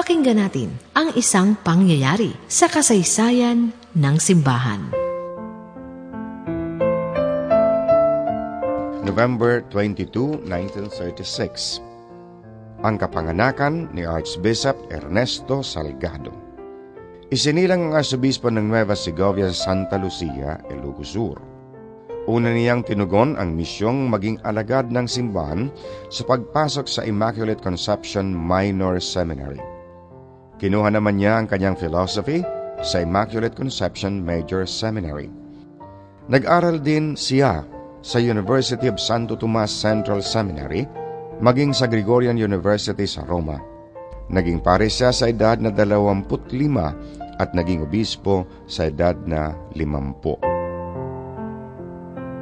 Pakinggan natin ang isang pangyayari sa kasaysayan ng simbahan. November 22, 1936 Ang kapanganakan ni Archbishop Ernesto Salgado Isinilang ang arsobispo ng Nueva Segovia sa Santa Lucia, Ilocos Sur. Una niyang tinugon ang misyong maging alagad ng simbahan sa pagpasok sa Immaculate Conception Minor Seminary. Kinuha naman niya ang kanyang philosophy sa Immaculate Conception Major Seminary. Nag-aral din siya sa University of Santo Tomas Central Seminary, maging sa Gregorian University sa Roma. Naging pare siya sa edad na 25 at naging obispo sa edad na limampu.